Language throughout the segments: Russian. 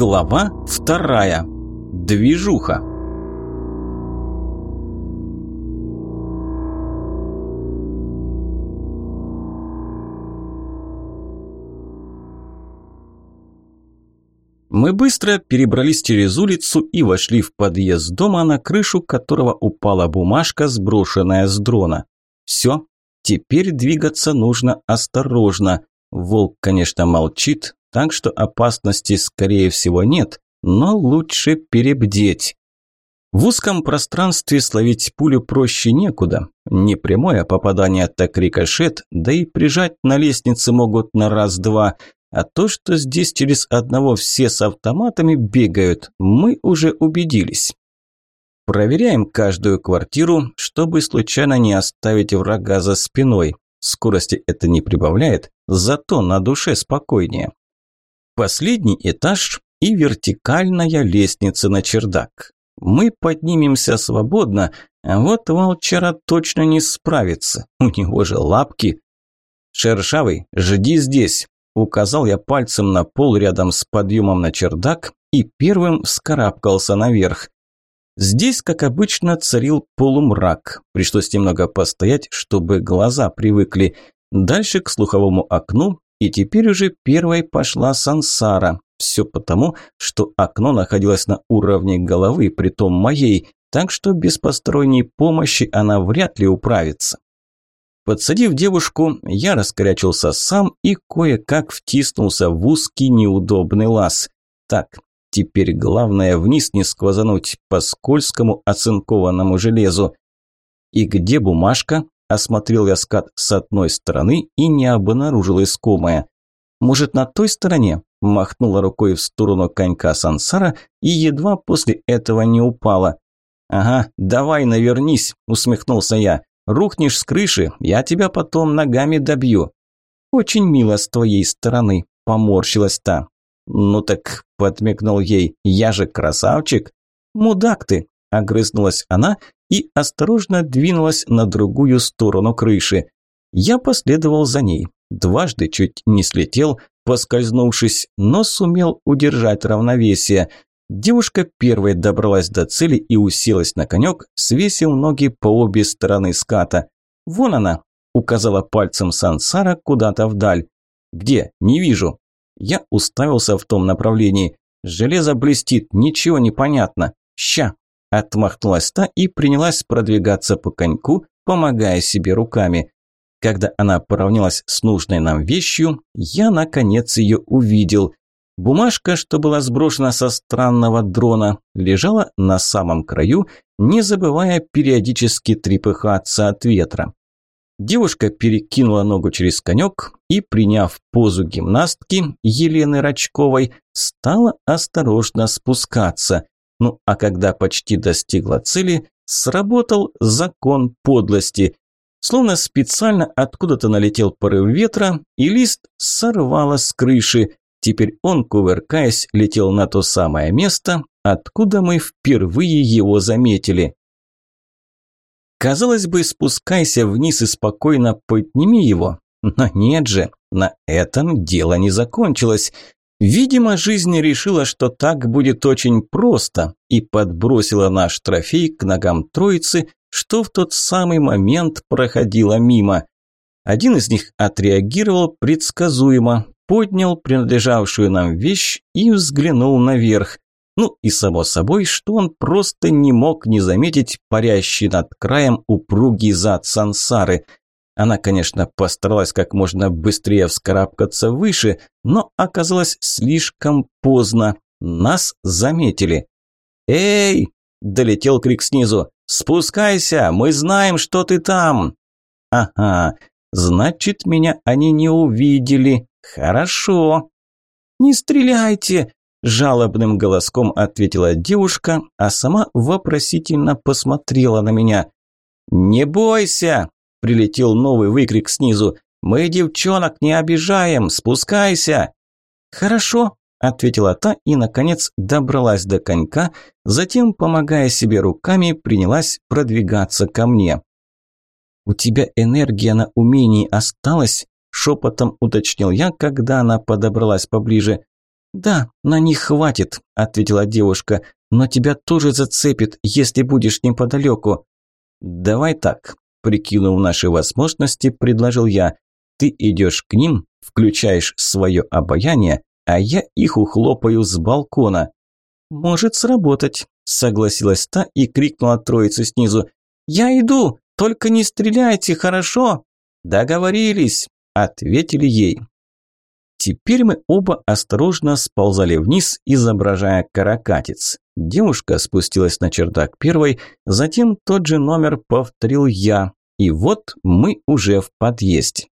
Глава вторая. Движуха. Мы быстро перебрались через улицу и вошли в подъезд дома, на крышу которого упала бумажка, сброшенная с дрона. Все, теперь двигаться нужно осторожно. Волк, конечно, молчит, так что опасности, скорее всего, нет, но лучше перебдеть. В узком пространстве словить пулю проще некуда. Не прямое попадание, так рикошет, да и прижать на лестнице могут на раз-два. А то, что здесь через одного все с автоматами бегают, мы уже убедились. Проверяем каждую квартиру, чтобы случайно не оставить врага за спиной. Скорости это не прибавляет, зато на душе спокойнее. Последний этаж и вертикальная лестница на чердак. Мы поднимемся свободно, а вот волчара точно не справится. У него же лапки. «Шершавый, жди здесь», – указал я пальцем на пол рядом с подъемом на чердак и первым вскарабкался наверх. Здесь, как обычно, царил полумрак. Пришлось немного постоять, чтобы глаза привыкли. Дальше к слуховому окну, и теперь уже первой пошла сансара. Все потому, что окно находилось на уровне головы, притом моей, так что без посторонней помощи она вряд ли управится. Подсадив девушку, я раскорячился сам и кое-как втиснулся в узкий неудобный лаз. Так, Теперь главное вниз не сквозануть по скользкому оцинкованному железу. «И где бумажка?» – осмотрел я скат с одной стороны и не обнаружил искомое. «Может, на той стороне?» – махнула рукой в сторону конька сансара и едва после этого не упала. «Ага, давай навернись», – усмехнулся я. «Рухнешь с крыши, я тебя потом ногами добью». «Очень мило с твоей стороны», – поморщилась та. «Ну так», – подмигнул ей, – «я же красавчик». «Мудак ты», – огрызнулась она и осторожно двинулась на другую сторону крыши. Я последовал за ней. Дважды чуть не слетел, поскользнувшись, но сумел удержать равновесие. Девушка первой добралась до цели и уселась на конек, свесив ноги по обе стороны ската. «Вон она!» – указала пальцем Сансара куда-то вдаль. «Где? Не вижу!» Я уставился в том направлении. Железо блестит, ничего не понятно. Ща! Отмахнулась та и принялась продвигаться по коньку, помогая себе руками. Когда она поравнялась с нужной нам вещью, я наконец ее увидел. Бумажка, что была сброшена со странного дрона, лежала на самом краю, не забывая периодически трепыхаться от ветра. Девушка перекинула ногу через конек и, приняв позу гимнастки Елены Рачковой, стала осторожно спускаться. Ну а когда почти достигла цели, сработал закон подлости. Словно специально откуда-то налетел порыв ветра, и лист сорвало с крыши. Теперь он, кувыркаясь, летел на то самое место, откуда мы впервые его заметили. Казалось бы, спускайся вниз и спокойно подними его. Но нет же, на этом дело не закончилось. Видимо, жизнь решила, что так будет очень просто, и подбросила наш трофей к ногам троицы, что в тот самый момент проходила мимо. Один из них отреагировал предсказуемо, поднял принадлежавшую нам вещь и взглянул наверх. Ну и само собой, что он просто не мог не заметить парящий над краем упругий зад сансары. Она, конечно, постаралась как можно быстрее вскарабкаться выше, но оказалось слишком поздно. Нас заметили. «Эй!» – долетел крик снизу. «Спускайся! Мы знаем, что ты там!» «Ага, значит, меня они не увидели. Хорошо!» «Не стреляйте!» Жалобным голоском ответила девушка, а сама вопросительно посмотрела на меня. «Не бойся!» – прилетел новый выкрик снизу. «Мы девчонок не обижаем! Спускайся!» «Хорошо!» – ответила та и, наконец, добралась до конька, затем, помогая себе руками, принялась продвигаться ко мне. «У тебя энергия на умении осталась?» – шепотом уточнил я, когда она подобралась поближе. «Да, на них хватит», – ответила девушка, – «но тебя тоже зацепит, если будешь неподалеку». «Давай так», – прикинув наши возможности, предложил я. «Ты идешь к ним, включаешь свое обаяние, а я их ухлопаю с балкона». «Может сработать», – согласилась та и крикнула троице снизу. «Я иду, только не стреляйте, хорошо?» «Договорились», – ответили ей. Теперь мы оба осторожно сползали вниз, изображая каракатиц. Девушка спустилась на чердак первой, затем тот же номер повторил я. И вот мы уже в подъезде.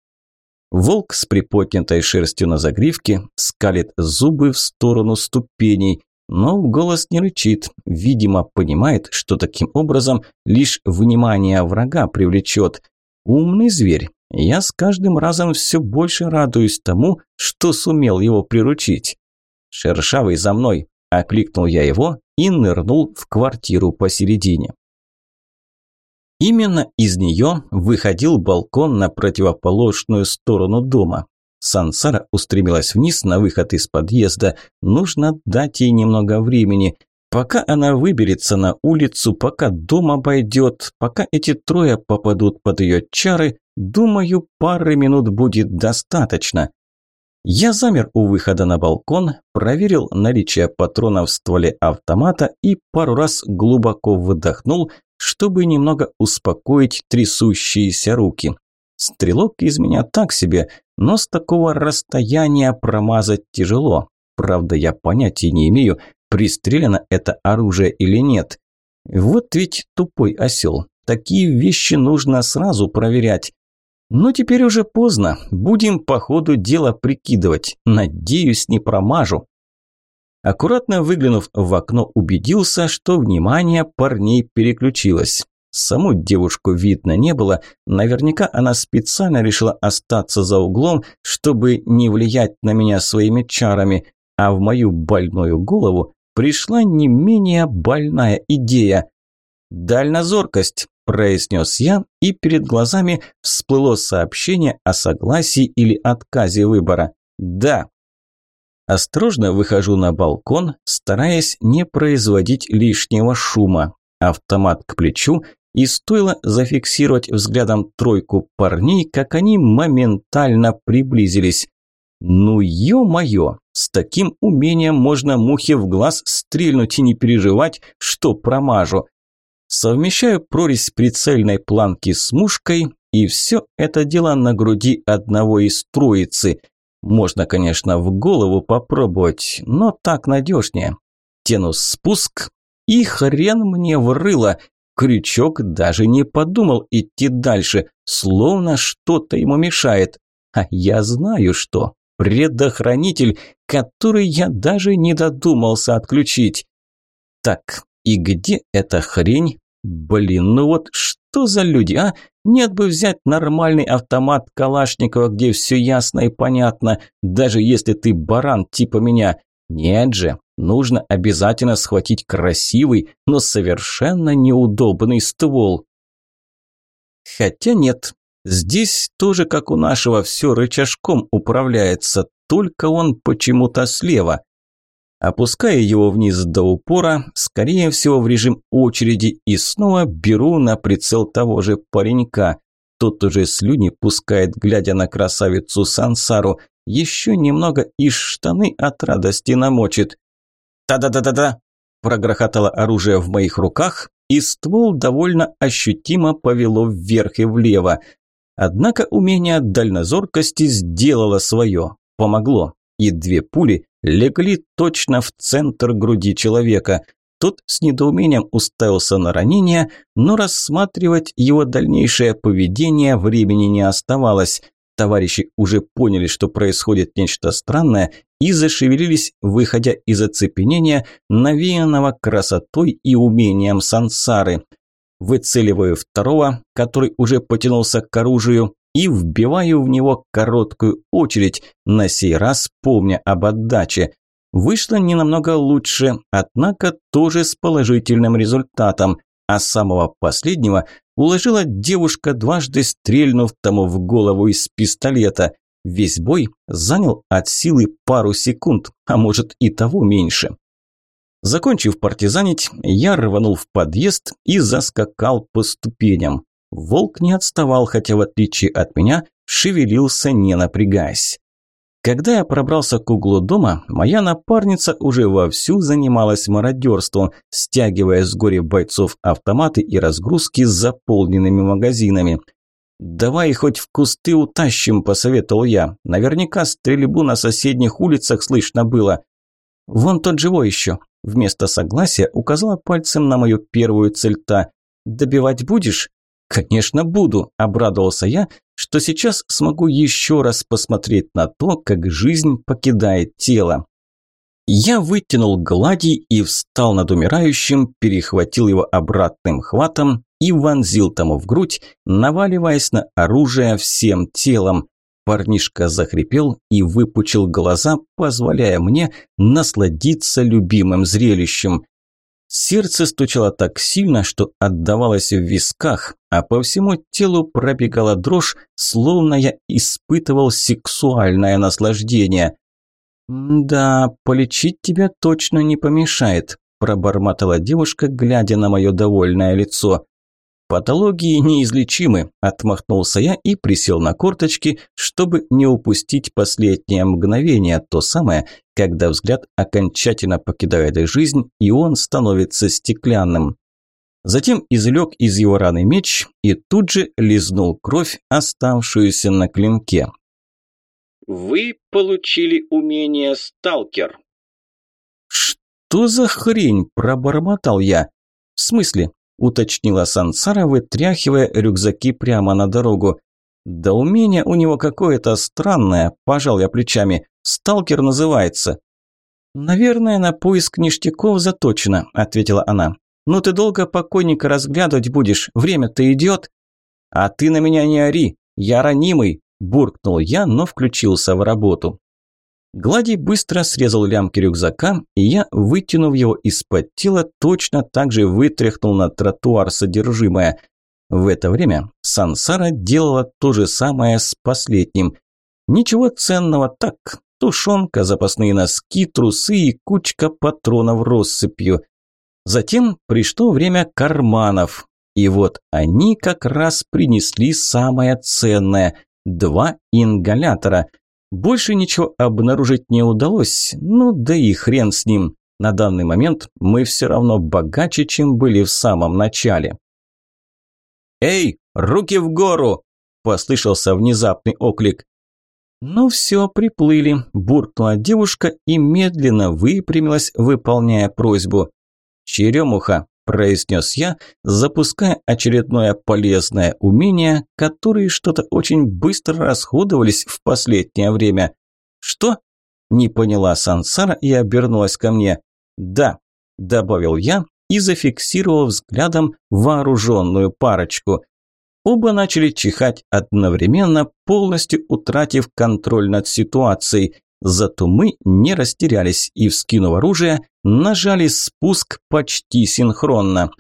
Волк с приподнятой шерстью на загривке скалит зубы в сторону ступеней, но в голос не рычит, видимо, понимает, что таким образом лишь внимание врага привлечет. Умный зверь. Я с каждым разом все больше радуюсь тому, что сумел его приручить. «Шершавый за мной!» – окликнул я его и нырнул в квартиру посередине. Именно из нее выходил балкон на противоположную сторону дома. Сансара устремилась вниз на выход из подъезда. Нужно дать ей немного времени. Пока она выберется на улицу, пока дом обойдет, пока эти трое попадут под ее чары, думаю, пары минут будет достаточно. Я замер у выхода на балкон, проверил наличие патронов в стволе автомата и пару раз глубоко выдохнул, чтобы немного успокоить трясущиеся руки. Стрелок из меня так себе, но с такого расстояния промазать тяжело. Правда, я понятия не имею, пристрелено это оружие или нет. Вот ведь тупой осел. Такие вещи нужно сразу проверять. Но теперь уже поздно. Будем по ходу дела прикидывать. Надеюсь, не промажу. Аккуратно выглянув в окно, убедился, что внимание парней переключилось. Саму девушку видно не было. Наверняка она специально решила остаться за углом, чтобы не влиять на меня своими чарами. А в мою больную голову пришла не менее больная идея. «Дальнозоркость», – произнес я, и перед глазами всплыло сообщение о согласии или отказе выбора. «Да». Осторожно выхожу на балкон, стараясь не производить лишнего шума. Автомат к плечу, и стоило зафиксировать взглядом тройку парней, как они моментально приблизились. Ну ё-моё, с таким умением можно мухе в глаз стрельнуть и не переживать, что промажу. Совмещаю прорезь прицельной планки с мушкой, и все это дело на груди одного из троицы. Можно, конечно, в голову попробовать, но так надежнее. Тяну спуск, и хрен мне врыло. Крючок даже не подумал идти дальше, словно что-то ему мешает. А я знаю что. Предохранитель, который я даже не додумался отключить. Так, и где эта хрень? Блин, ну вот что за люди, а? Нет бы взять нормальный автомат Калашникова, где все ясно и понятно, даже если ты баран типа меня. Нет же, нужно обязательно схватить красивый, но совершенно неудобный ствол. Хотя нет, здесь тоже как у нашего все рычажком управляется, только он почему-то слева. Опуская его вниз до упора, скорее всего в режим очереди, и снова беру на прицел того же паренька. Тот уже слюни пускает, глядя на красавицу Сансару. Еще немного и штаны от радости намочит. «Та-да-да-да-да!» – прогрохотало оружие в моих руках, и ствол довольно ощутимо повело вверх и влево. Однако умение дальнозоркости сделало свое, помогло, и две пули легли точно в центр груди человека. Тот с недоумением уставился на ранение, но рассматривать его дальнейшее поведение времени не оставалось. Товарищи уже поняли, что происходит нечто странное, и зашевелились, выходя из оцепенения, навеянного красотой и умением сансары. Выцеливаю второго, который уже потянулся к оружию, и вбиваю в него короткую очередь, на сей раз помня об отдаче. Вышло не намного лучше, однако тоже с положительным результатом, а самого последнего уложила девушка, дважды стрельнув тому в голову из пистолета. Весь бой занял от силы пару секунд, а может и того меньше. Закончив партизанить, я рванул в подъезд и заскакал по ступеням. Волк не отставал, хотя в отличие от меня шевелился не напрягаясь. Когда я пробрался к углу дома, моя напарница уже вовсю занималась мародерством, стягивая с горя бойцов автоматы и разгрузки с заполненными магазинами. «Давай хоть в кусты утащим», – посоветовал я. «Наверняка стрельбу на соседних улицах слышно было». «Вон тот живой еще», – вместо согласия указала пальцем на мою первую цель та. «Добивать будешь?» «Конечно буду», – обрадовался я, что сейчас смогу еще раз посмотреть на то, как жизнь покидает тело. Я вытянул глади и встал над умирающим, перехватил его обратным хватом и вонзил тому в грудь, наваливаясь на оружие всем телом. Парнишка захрипел и выпучил глаза, позволяя мне насладиться любимым зрелищем. Сердце стучало так сильно, что отдавалось в висках, а по всему телу пробегала дрожь, словно я испытывал сексуальное наслаждение. «Да, полечить тебя точно не помешает», – пробормотала девушка, глядя на мое довольное лицо. «Патологии неизлечимы», – отмахнулся я и присел на корточки, чтобы не упустить последнее мгновение, то самое, когда взгляд окончательно покидает жизнь, и он становится стеклянным. Затем извлек из его раны меч и тут же лизнул кровь, оставшуюся на клинке. «Вы получили умение «Сталкер». «Что за хрень?» – пробормотал я. «В смысле?» – уточнила Сансара, вытряхивая рюкзаки прямо на дорогу. «Да умение у него какое-то странное», – пожал я плечами. «Сталкер называется». «Наверное, на поиск ништяков заточено», – ответила она. «Ну ты долго покойника разглядывать будешь, время-то идет». «А ты на меня не ори, я ранимый», – буркнул я, но включился в работу. Гладий быстро срезал лямки рюкзака, и я, вытянув его из-под тела, точно так же вытряхнул на тротуар содержимое. В это время Сансара делала то же самое с последним. Ничего ценного так, тушенка, запасные носки, трусы и кучка патронов россыпью. Затем пришло время карманов, и вот они как раз принесли самое ценное – два ингалятора – больше ничего обнаружить не удалось, ну да и хрен с ним. На данный момент мы все равно богаче, чем были в самом начале. «Эй, руки в гору!» – послышался внезапный оклик. «Ну все, приплыли», – буркнула девушка и медленно выпрямилась, выполняя просьбу. «Черемуха, произнес я, запуская очередное полезное умение, которые что-то очень быстро расходовались в последнее время. Что? Не поняла Сансара и обернулась ко мне. Да, добавил я и зафиксировал взглядом вооруженную парочку. Оба начали чихать одновременно, полностью утратив контроль над ситуацией. Зато мы не растерялись и, вскинув оружие, нажали спуск почти синхронно.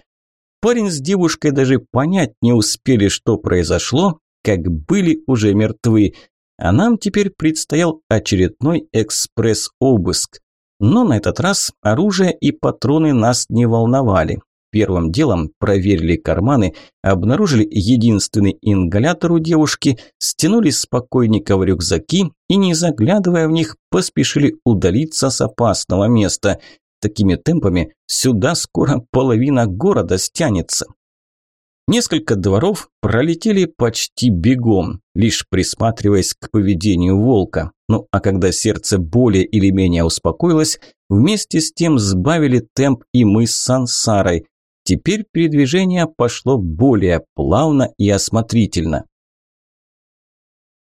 Парень с девушкой даже понять не успели, что произошло, как были уже мертвы. А нам теперь предстоял очередной экспресс-обыск. Но на этот раз оружие и патроны нас не волновали. Первым делом проверили карманы, обнаружили единственный ингалятор у девушки, стянули с покойника в рюкзаки и, не заглядывая в них, поспешили удалиться с опасного места. Такими темпами сюда скоро половина города стянется. Несколько дворов пролетели почти бегом, лишь присматриваясь к поведению волка. Ну а когда сердце более или менее успокоилось, вместе с тем сбавили темп и мы с Сансарой. Теперь передвижение пошло более плавно и осмотрительно.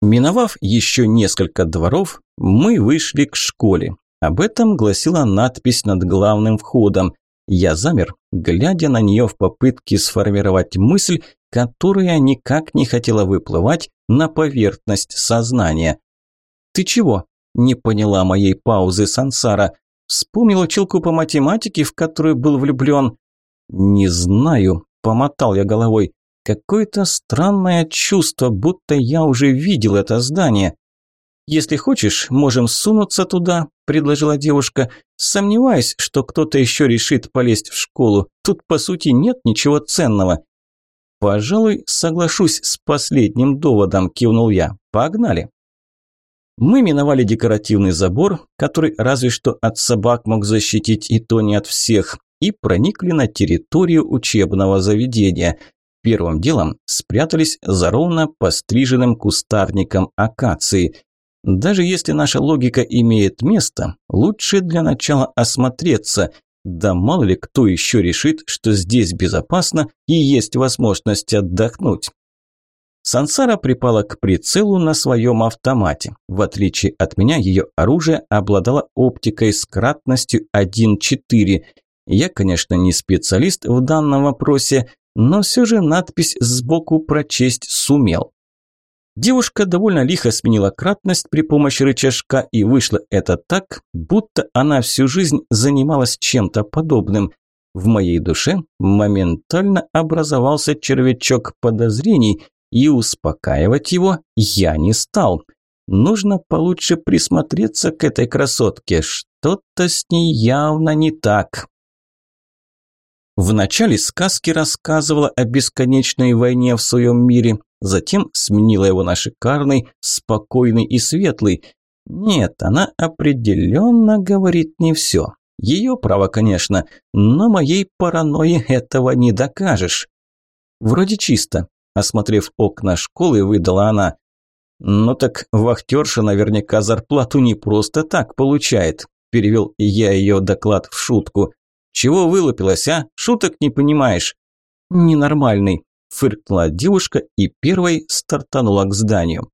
Миновав еще несколько дворов, мы вышли к школе. Об этом гласила надпись над главным входом. Я замер, глядя на нее в попытке сформировать мысль, которая никак не хотела выплывать на поверхность сознания. «Ты чего?» – не поняла моей паузы Сансара. «Вспомнил училку по математике, в которую был влюблен?» «Не знаю», – помотал я головой. «Какое-то странное чувство, будто я уже видел это здание». «Если хочешь, можем сунуться туда», – предложила девушка. «Сомневаюсь, что кто-то еще решит полезть в школу. Тут, по сути, нет ничего ценного». «Пожалуй, соглашусь с последним доводом», – кивнул я. «Погнали». Мы миновали декоративный забор, который разве что от собак мог защитить и то не от всех, и проникли на территорию учебного заведения. Первым делом спрятались за ровно постриженным кустарником акации – даже если наша логика имеет место, лучше для начала осмотреться. Да мало ли кто еще решит, что здесь безопасно и есть возможность отдохнуть. Сансара припала к прицелу на своем автомате. В отличие от меня, ее оружие обладало оптикой с кратностью 1.4. Я, конечно, не специалист в данном вопросе, но все же надпись сбоку прочесть сумел. Девушка довольно лихо сменила кратность при помощи рычажка, и вышло это так, будто она всю жизнь занималась чем-то подобным. В моей душе моментально образовался червячок подозрений, и успокаивать его я не стал. Нужно получше присмотреться к этой красотке, что-то с ней явно не так. В начале сказки рассказывала о бесконечной войне в своем мире, затем сменила его на шикарный, спокойный и светлый. Нет, она определенно говорит не все. Ее право, конечно, но моей паранойи этого не докажешь. Вроде чисто. Осмотрев окна школы, выдала она. «Ну так вахтерша наверняка зарплату не просто так получает», перевел я ее доклад в шутку. «Чего вылупилась, а? Шуток не понимаешь?» «Ненормальный», фыркнула девушка и первой стартанула к зданию.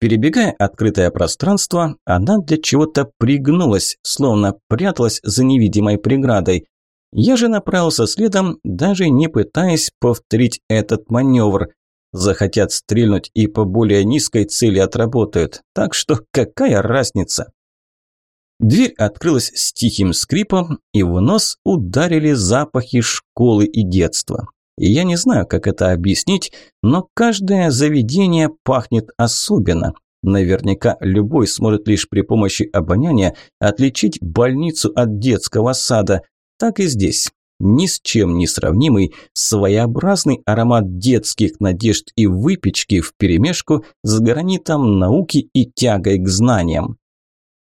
Перебегая открытое пространство, она для чего-то пригнулась, словно пряталась за невидимой преградой. Я же направился следом, даже не пытаясь повторить этот маневр. Захотят стрельнуть и по более низкой цели отработают, так что какая разница? Дверь открылась с тихим скрипом, и в нос ударили запахи школы и детства. Я не знаю, как это объяснить, но каждое заведение пахнет особенно. Наверняка любой сможет лишь при помощи обоняния отличить больницу от детского сада. Так и здесь. Ни с чем не сравнимый, своеобразный аромат детских надежд и выпечки вперемешку с гранитом науки и тягой к знаниям.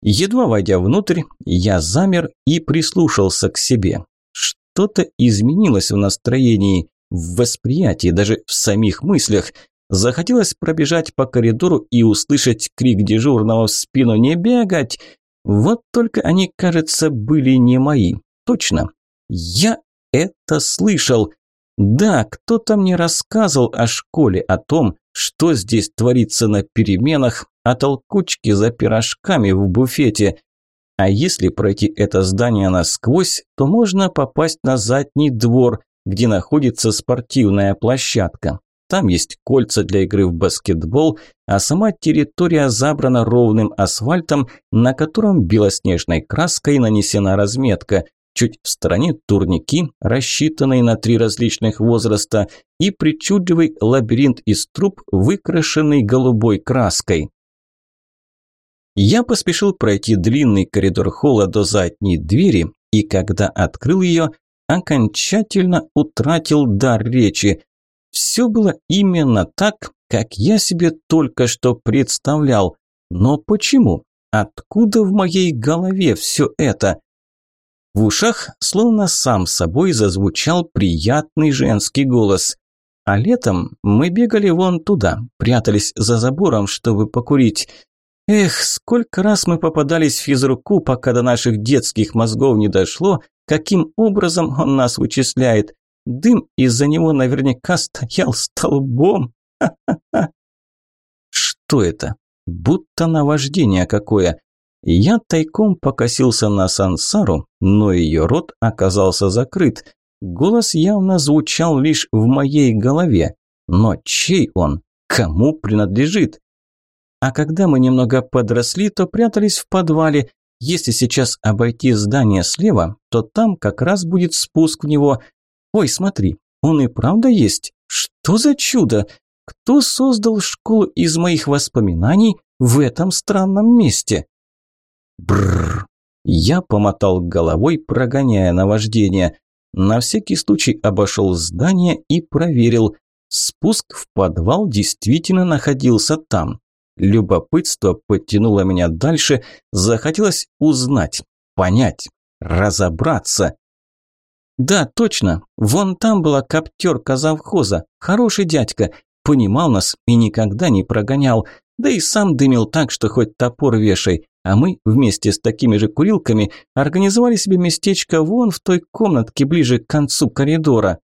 Едва войдя внутрь, я замер и прислушался к себе. Что-то изменилось в настроении в восприятии, даже в самих мыслях. Захотелось пробежать по коридору и услышать крик дежурного в спину «Не бегать!». Вот только они, кажется, были не мои. Точно. Я это слышал. Да, кто-то мне рассказывал о школе, о том, что здесь творится на переменах, о толкучке за пирожками в буфете. А если пройти это здание насквозь, то можно попасть на задний двор, где находится спортивная площадка. Там есть кольца для игры в баскетбол, а сама территория забрана ровным асфальтом, на котором белоснежной краской нанесена разметка. Чуть в стороне турники, рассчитанные на три различных возраста, и причудливый лабиринт из труб, выкрашенный голубой краской. Я поспешил пройти длинный коридор холла до задней двери, и когда открыл ее, окончательно утратил дар речи. Все было именно так, как я себе только что представлял. Но почему? Откуда в моей голове все это? В ушах словно сам собой зазвучал приятный женский голос. А летом мы бегали вон туда, прятались за забором, чтобы покурить. Эх, сколько раз мы попадались в физруку, пока до наших детских мозгов не дошло, каким образом он нас вычисляет. Дым из-за него наверняка стоял столбом. Что это? Будто наваждение какое. Я тайком покосился на Сансару, но ее рот оказался закрыт. Голос явно звучал лишь в моей голове. Но чей он? Кому принадлежит? А когда мы немного подросли, то прятались в подвале. Если сейчас обойти здание слева, то там как раз будет спуск в него. Ой, смотри, он и правда есть. Что за чудо? кто создал школу из моих воспоминаний в этом странном месте? Бррр. Я помотал головой, прогоняя наваждение. На всякий случай обошел здание и проверил. Спуск в подвал действительно находился там. Любопытство подтянуло меня дальше, захотелось узнать, понять, разобраться. Да, точно, вон там была коптерка завхоза, хороший дядька, понимал нас и никогда не прогонял, да и сам дымил так, что хоть топор вешай, а мы вместе с такими же курилками организовали себе местечко вон в той комнатке ближе к концу коридора.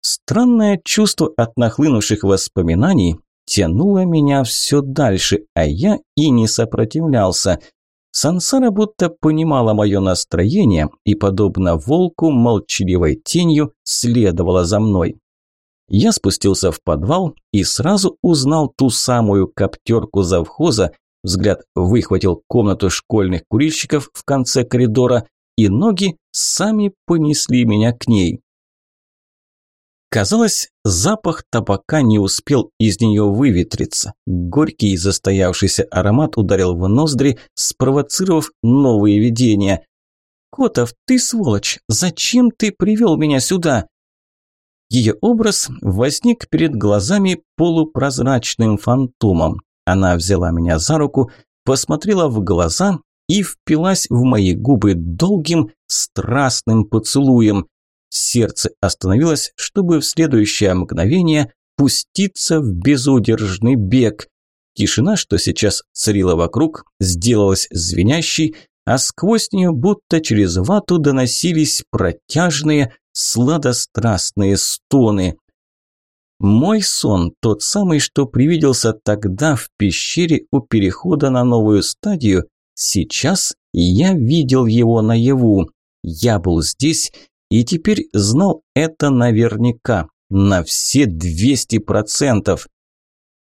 Странное чувство от нахлынувших воспоминаний тянуло меня все дальше, а я и не сопротивлялся. Сансара будто понимала мое настроение и, подобно волку, молчаливой тенью следовала за мной. Я спустился в подвал и сразу узнал ту самую коптерку завхоза, взгляд выхватил комнату школьных курильщиков в конце коридора, и ноги сами понесли меня к ней. Казалось, запах табака не успел из нее выветриться. Горький застоявшийся аромат ударил в ноздри, спровоцировав новые видения. «Котов, ты сволочь! Зачем ты привел меня сюда?» Ее образ возник перед глазами полупрозрачным фантомом. Она взяла меня за руку, посмотрела в глаза и впилась в мои губы долгим, страстным поцелуем. Сердце остановилось, чтобы в следующее мгновение пуститься в безудержный бег. Тишина, что сейчас царила вокруг, сделалась звенящей, а сквозь нее будто через вату доносились протяжные, сладострастные стоны. Мой сон, тот самый, что привиделся тогда в пещере у перехода на новую стадию, сейчас я видел его наяву. Я был здесь и теперь знал это наверняка, на все 200%.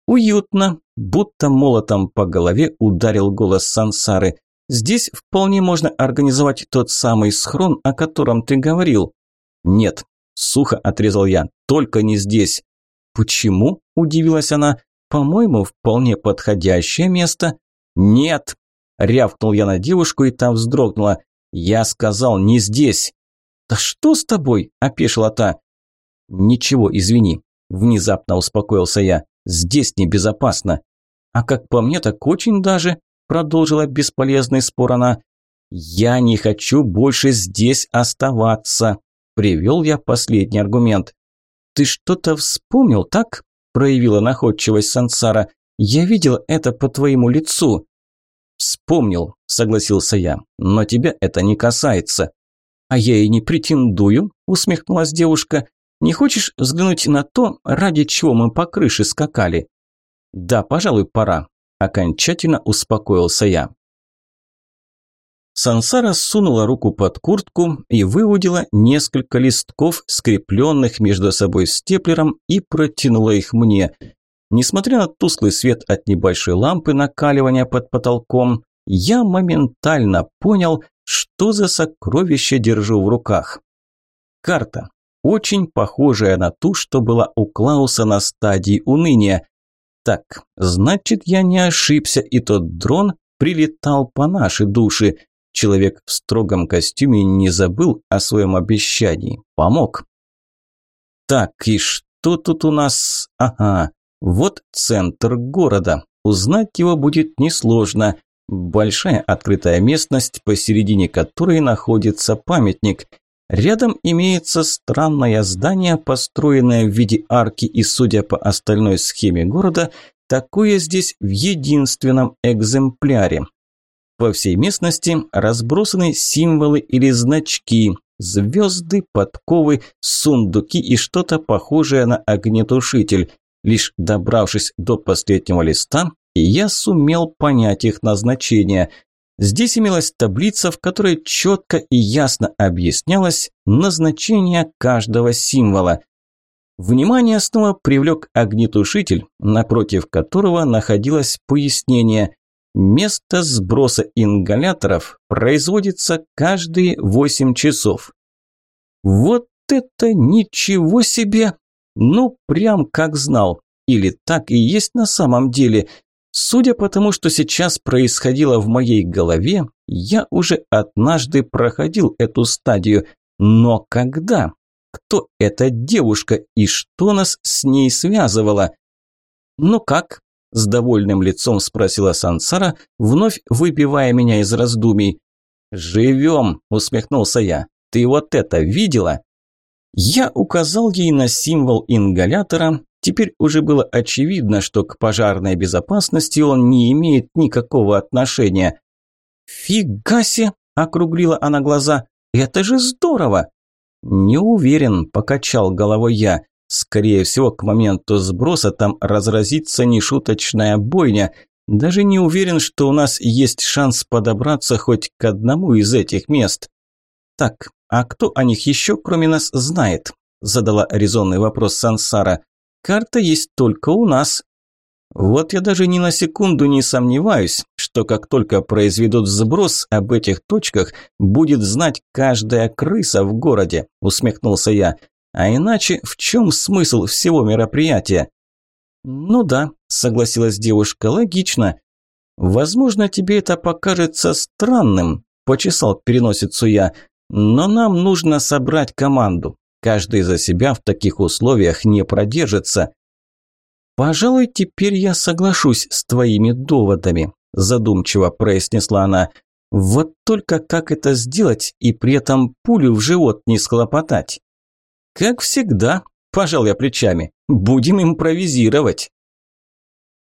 Уютно, будто молотом по голове ударил голос Сансары. Здесь вполне можно организовать тот самый схрон, о котором ты говорил. Нет, сухо отрезал я, только не здесь. Почему? удивилась она. По-моему, вполне подходящее место. Нет, рявкнул я на девушку, и та вздрогнула. Я сказал, не здесь. «Да что с тобой?» – опешила та. «Ничего, извини», – внезапно успокоился я. «Здесь небезопасно». «А как по мне, так очень даже», – продолжила бесполезный спор она. «Я не хочу больше здесь оставаться», – привел я последний аргумент. «Ты что-то вспомнил, так?» – проявила находчивость Сансара. «Я видел это по твоему лицу». «Вспомнил», – согласился я, – «но тебя это не касается». «А я и не претендую», – усмехнулась девушка. «Не хочешь взглянуть на то, ради чего мы по крыше скакали?» «Да, пожалуй, пора», – окончательно успокоился я. Сансара сунула руку под куртку и выудила несколько листков, скрепленных между собой степлером, и протянула их мне. Несмотря на тусклый свет от небольшой лампы накаливания под потолком, я моментально понял, что за сокровище держу в руках? Карта, очень похожая на ту, что была у Клауса на стадии уныния. Так, значит, я не ошибся, и тот дрон прилетал по нашей душе. Человек в строгом костюме не забыл о своем обещании, помог. Так, и что тут у нас? Ага, вот центр города. Узнать его будет несложно. Большая открытая местность, посередине которой находится памятник. Рядом имеется странное здание, построенное в виде арки и, судя по остальной схеме города, такое здесь в единственном экземпляре. По всей местности разбросаны символы или значки, звезды, подковы, сундуки и что-то похожее на огнетушитель. Лишь добравшись до последнего листа, и я сумел понять их назначение. Здесь имелась таблица, в которой четко и ясно объяснялось назначение каждого символа. Внимание снова привлек огнетушитель, напротив которого находилось пояснение. Место сброса ингаляторов производится каждые 8 часов. Вот это ничего себе! Ну, прям как знал. Или так и есть на самом деле. Судя по тому, что сейчас происходило в моей голове, я уже однажды проходил эту стадию. Но когда? Кто эта девушка и что нас с ней связывало? «Ну как?» – с довольным лицом спросила Сансара, вновь выбивая меня из раздумий. «Живем!» – усмехнулся я. «Ты вот это видела?» Я указал ей на символ ингалятора. Теперь уже было очевидно, что к пожарной безопасности он не имеет никакого отношения. «Фига себе!» – округлила она глаза. «Это же здорово!» «Не уверен», – покачал головой я. «Скорее всего, к моменту сброса там разразится нешуточная бойня. Даже не уверен, что у нас есть шанс подобраться хоть к одному из этих мест». «Так, а кто о них еще, кроме нас, знает?» – задала резонный вопрос Сансара. «Карта есть только у нас». Вот я даже ни на секунду не сомневаюсь, что как только произведут сброс об этих точках, будет знать каждая крыса в городе, усмехнулся я. А иначе в чем смысл всего мероприятия? Ну да, согласилась девушка, логично. Возможно, тебе это покажется странным, почесал переносицу я, но нам нужно собрать команду. Каждый за себя в таких условиях не продержится. «Пожалуй, теперь я соглашусь с твоими доводами», – задумчиво произнесла она. «Вот только как это сделать и при этом пулю в живот не схлопотать?» «Как всегда», – пожал я плечами, – «будем импровизировать».